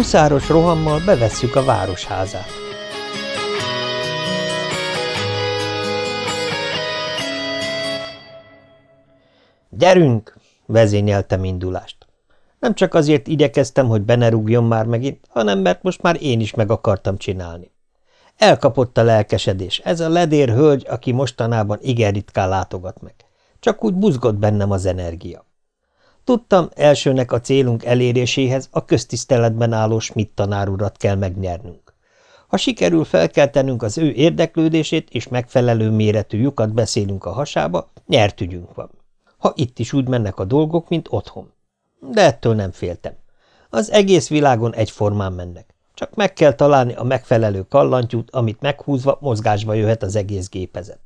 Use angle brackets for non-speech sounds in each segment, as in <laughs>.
Huszáros rohammal bevesszük a városházát. Gyerünk! vezényeltem indulást. Nem csak azért igyekeztem, hogy be ne rúgjon már megint, hanem mert most már én is meg akartam csinálni. Elkapott a lelkesedés, ez a ledér hölgy, aki mostanában igen ritkán látogat meg. Csak úgy buzgott bennem az energia. Tudtam, elsőnek a célunk eléréséhez a köztiszteletben álló Schmidt tanárurat kell megnyernünk. Ha sikerül felkeltenünk az ő érdeklődését és megfelelő méretű lyukat beszélünk a hasába, nyert ügyünk van. Ha itt is úgy mennek a dolgok, mint otthon. De ettől nem féltem. Az egész világon egyformán mennek. Csak meg kell találni a megfelelő kallantyút, amit meghúzva mozgásba jöhet az egész gépezet.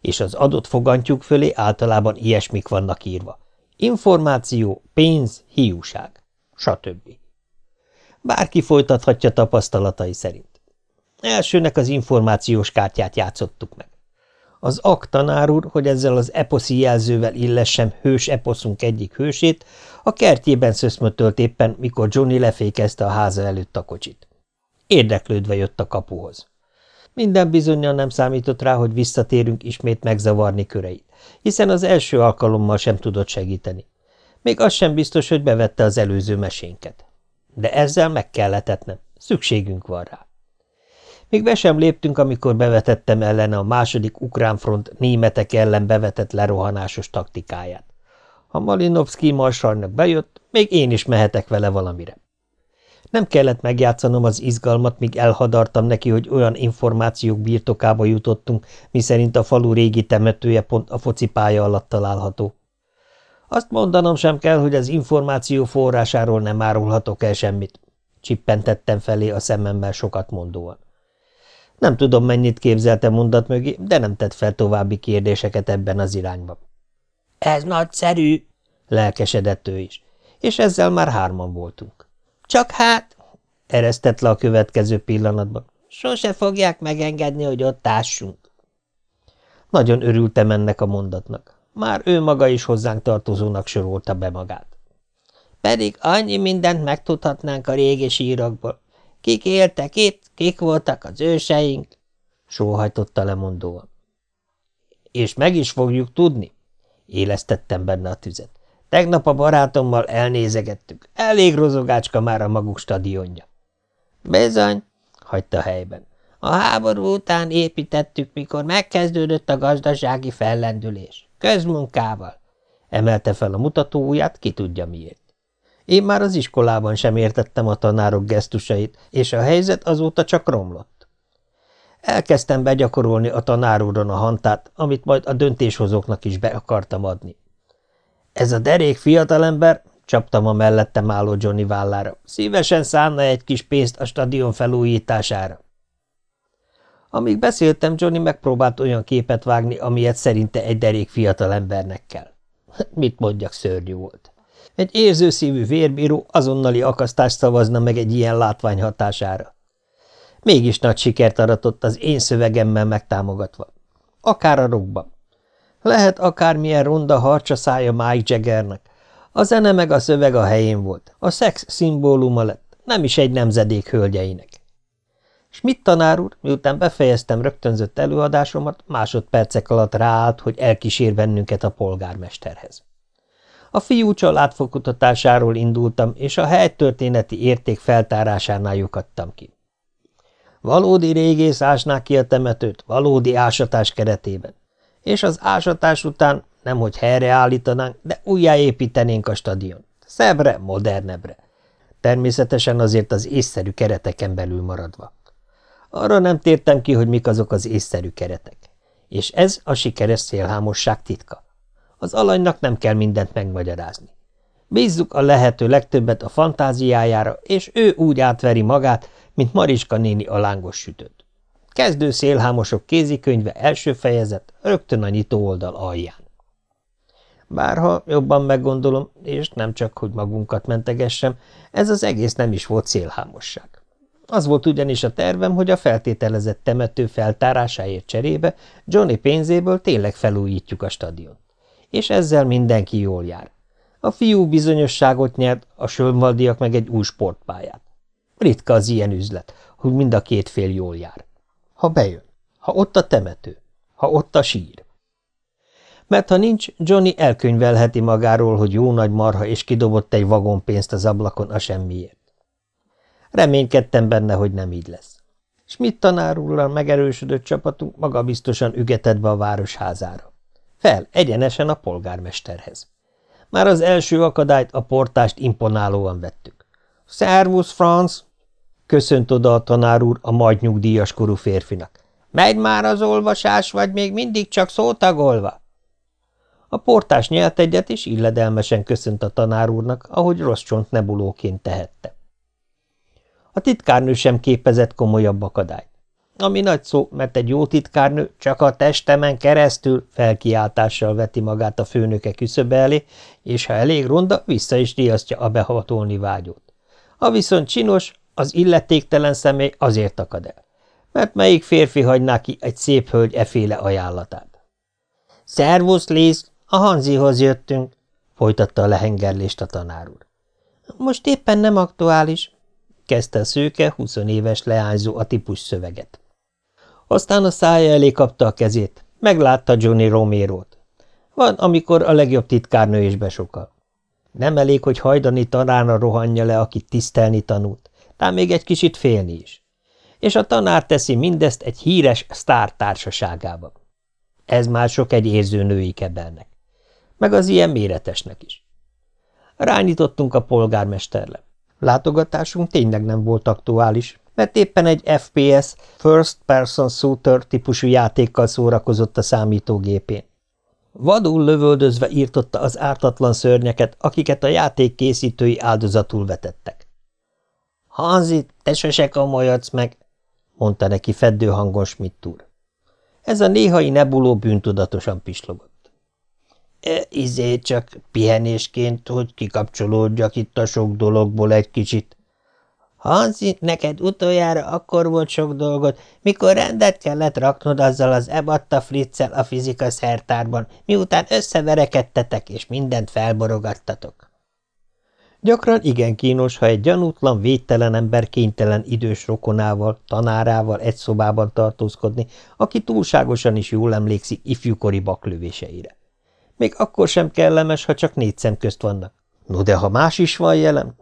És az adott fogantyúk fölé általában ilyesmik vannak írva. Információ, pénz, hiúság, stb. Bárki folytathatja tapasztalatai szerint. Elsőnek az információs kártyát játszottuk meg. Az ak tanár úr, hogy ezzel az eposzi jelzővel illessem hős eposzunk egyik hősét, a kertjében szöszmötölt éppen, mikor Johnny lefékezte a háza előtt a kocsit. Érdeklődve jött a kapuhoz. Minden bizonyal nem számított rá, hogy visszatérünk ismét megzavarni köreit, hiszen az első alkalommal sem tudott segíteni. Még az sem biztos, hogy bevette az előző mesénket. De ezzel meg kellett etnem, szükségünk van rá. Még be sem léptünk, amikor bevetettem ellene a második ukrán front németek ellen bevetett lerohanásos taktikáját. Ha Malinovszki marsarnak bejött, még én is mehetek vele valamire. Nem kellett megjátszanom az izgalmat, míg elhadartam neki, hogy olyan információk birtokába jutottunk, miszerint a falu régi temetője pont a focipálya alatt található. Azt mondanom sem kell, hogy az információ forrásáról nem árulhatok el semmit. Csippentettem felé a szememmel sokat mondóan. Nem tudom, mennyit képzelte mondat mögé, de nem tett fel további kérdéseket ebben az irányban. – Ez nagyszerű! – lelkesedett ő is, és ezzel már hárman voltunk. – Csak hát – eresztett le a következő pillanatban. – Sose fogják megengedni, hogy ott tássunk. Nagyon örültem ennek a mondatnak. Már ő maga is hozzánk tartozónak sorolta be magát. Pedig annyi mindent megtudhatnánk a régi sírokból. Kik éltek itt, kik voltak az őseink? Sóhajtotta lemondóan. És meg is fogjuk tudni, élesztettem benne a tüzet. Tegnap a barátommal elnézegettük. Elég rozogácska már a maguk stadionja. Bizony, hagyta helyben. A háború után építettük, mikor megkezdődött a gazdasági fellendülés. Közmunkával. Emelte fel a mutató ujját, ki tudja miért. Én már az iskolában sem értettem a tanárok gesztusait, és a helyzet azóta csak romlott. Elkezdtem begyakorolni a tanárúron a hantát, amit majd a döntéshozóknak is be akartam adni. Ez a derék fiatalember, csaptam a mellettem álló Johnny vállára, szívesen szánna egy kis pénzt a stadion felújítására. Amíg beszéltem, Johnny megpróbált olyan képet vágni, amilyet szerinte egy derék fiatalembernek kell. <laughs> Mit mondjak, szörnyű volt. Egy érzőszívű vérbíró azonnali akasztást szavazna meg egy ilyen látvány hatására. Mégis nagy sikert aratott az én szövegemmel megtámogatva. Akár a rockban. Lehet akármilyen ronda harcsa szája Mike Jaggernek. A zene meg a szöveg a helyén volt. A szex szimbóluma lett, nem is egy nemzedék hölgyeinek. Schmidt tanár úr, miután befejeztem rögtönzött előadásomat, másodpercek alatt ráállt, hogy elkísér bennünket a polgármesterhez. A fiú családfokutatásáról indultam, és a helytörténeti érték feltárásánál lyukadtam ki. Valódi régész ásná ki a temetőt, valódi ásatás keretében. És az ásatás után nemhogy helyreállítanánk, de újjáépítenénk a stadion. Szebbre, modernebbre. Természetesen azért az észszerű kereteken belül maradva. Arra nem tértem ki, hogy mik azok az észszerű keretek. És ez a sikeres szélhámosság titka. Az alanynak nem kell mindent megmagyarázni. Bízzuk a lehető legtöbbet a fantáziájára, és ő úgy átveri magát, mint Mariska néni a lángos sütőt. Kezdő szélhámosok kézikönyve első fejezet, rögtön a nyitó oldal alján. Bárha jobban meggondolom, és nem csak, hogy magunkat mentegessem, ez az egész nem is volt szélhámosság. Az volt ugyanis a tervem, hogy a feltételezett temető feltárásáért cserébe Johnny pénzéből tényleg felújítjuk a stadiont és ezzel mindenki jól jár. A fiú bizonyosságot nyert, a sölmvaldiak meg egy új sportpályát. Ritka az ilyen üzlet, hogy mind a két fél jól jár. Ha bejön, ha ott a temető, ha ott a sír. Mert ha nincs, Johnny elkönyvelheti magáról, hogy jó nagy marha, és kidobott egy vagon pénzt az ablakon a semmiért. Reménykedtem benne, hogy nem így lesz. Schmidt tanár úrral megerősödött csapatunk magabiztosan ügetett be a városházára. Fel, egyenesen a polgármesterhez. Már az első akadályt, a portást imponálóan vettük. – Szervusz, Franz! – köszönt oda a tanár úr a majd nyugdíjas korú férfinak. – Megy már az olvasás, vagy még mindig csak szótagolva? A portás nyelt egyet, és illedelmesen köszönt a tanár úrnak, ahogy rossz csont nebulóként tehette. A titkárnő sem képezett komolyabb akadályt. Ami nagy szó, mert egy jó titkárnő csak a testemen keresztül felkiáltással veti magát a főnöke küszöbe elé, és ha elég ronda, vissza is riasztja a behatolni vágyót. A viszont csinos, az illetéktelen személy azért akad el, mert melyik férfi hagyná ki egy szép hölgy eféle ajánlatát. – Szervusz, Liz! A Hanzihoz jöttünk, folytatta a lehengerlést a tanár úr. Most éppen nem aktuális, kezdte a szőke, huszonéves leányzó a típus szöveget. Aztán a szája elé kapta a kezét, meglátta Johnny Romero-t. Van, amikor a legjobb titkárnő is besokal. Nem elég, hogy hajdani tanára rohanja le, akit tisztelni tanult, tám még egy kicsit félni is. És a tanár teszi mindezt egy híres sztár társaságában. Ez már sok egy érző női kebelnek meg az ilyen méretesnek is. Rányítottunk a polgármesterle. Látogatásunk tényleg nem volt aktuális, mert éppen egy FPS, First Person Shooter típusú játékkal szórakozott a számítógépén. Vadul lövöldözve írtotta az ártatlan szörnyeket, akiket a játék készítői áldozatul vetettek. – Hanzi, te sose komolyodsz meg! – mondta neki feddő hangon Schmidt úr. Ez a néhai nebuló bűntudatosan pislogott. E, izé csak pihenésként, hogy kikapcsolódjak itt a sok dologból egy kicsit. Hanzi, neked utoljára akkor volt sok dolgod, mikor rendet kellett raknod azzal az ebatta fritzel a fizika szertárban, miután összeverekedtetek és mindent felborogattatok. Gyakran igen kínos, ha egy gyanútlan, védtelen ember kénytelen idős rokonával, tanárával egy szobában tartózkodni, aki túlságosan is jól emlékszik ifjúkori baklövéseire. Még akkor sem kellemes, ha csak négy szem közt vannak. No de ha más is van jelen?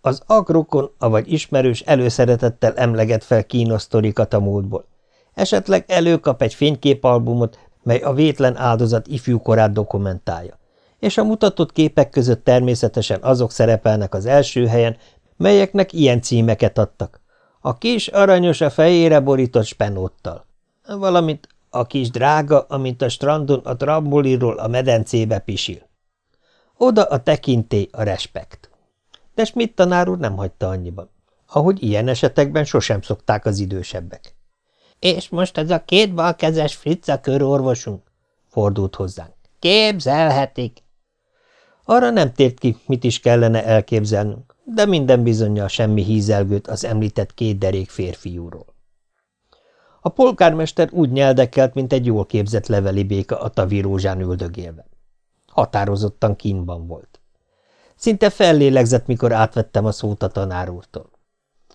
Az agrokon, avagy ismerős előszeretettel emleget fel kínos a múltból. Esetleg előkap egy fényképalbumot, mely a vétlen áldozat ifjúkorát dokumentálja. És a mutatott képek között természetesen azok szerepelnek az első helyen, melyeknek ilyen címeket adtak. A kis aranyos a fejére borított spenóttal, valamint a kis drága, amint a strandon a tramboliról a medencébe pisil. Oda a tekintély, a respekt. De Schmidt tanár úr nem hagyta annyiban. Ahogy ilyen esetekben sosem szokták az idősebbek. És most ez a két balkezes Fritza körorvosunk, fordult hozzánk. Képzelhetik! Arra nem tért ki, mit is kellene elképzelnünk, de minden bizonyal semmi hízelgőt az említett két derék férfiúról. A polgármester úgy nyeldekelt, mint egy jól képzett leveli béka a tavírózsán üldögélve. Határozottan kínban volt. Szinte fellélegzett, mikor átvettem a szót a tanár úrtól.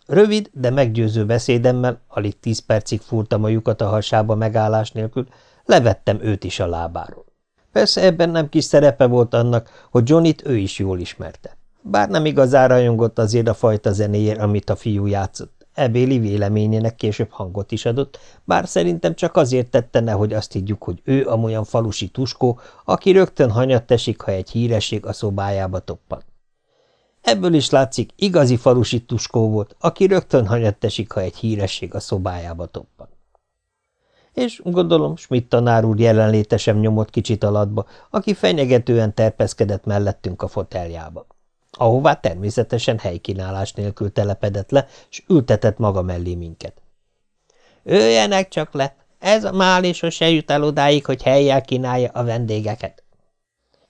Rövid, de meggyőző beszédemmel, alig tíz percig fúrtam a lyukat a hasába megállás nélkül, levettem őt is a lábáról. Persze ebben nem kis szerepe volt annak, hogy Johnnyt ő is jól ismerte. Bár nem igazán rajongott azért a fajta zenéért, amit a fiú játszott. Ebéli véleményének később hangot is adott, bár szerintem csak azért tette, nehogy azt higgyük, hogy ő amolyan falusi tuskó, aki rögtön hanyat esik, ha egy híresség a szobájába toppan. Ebből is látszik, igazi falusi tuskó volt, aki rögtön hanyat esik, ha egy híresség a szobájába toppan. És gondolom, Schmidt tanár úr jelenléte sem nyomott kicsit alatba, aki fenyegetően terpeszkedett mellettünk a foteljába ahová természetesen helykínálás nélkül telepedett le, s ültetett maga mellé minket. – Őjenek csak le! Ez a mál se jut el odáig, hogy helyjel kínálja a vendégeket.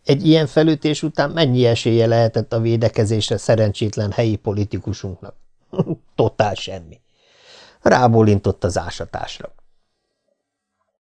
Egy ilyen felütés után mennyi esélye lehetett a védekezésre szerencsétlen helyi politikusunknak? <laughs> Totál semmi. Rábólintott az ásatásra.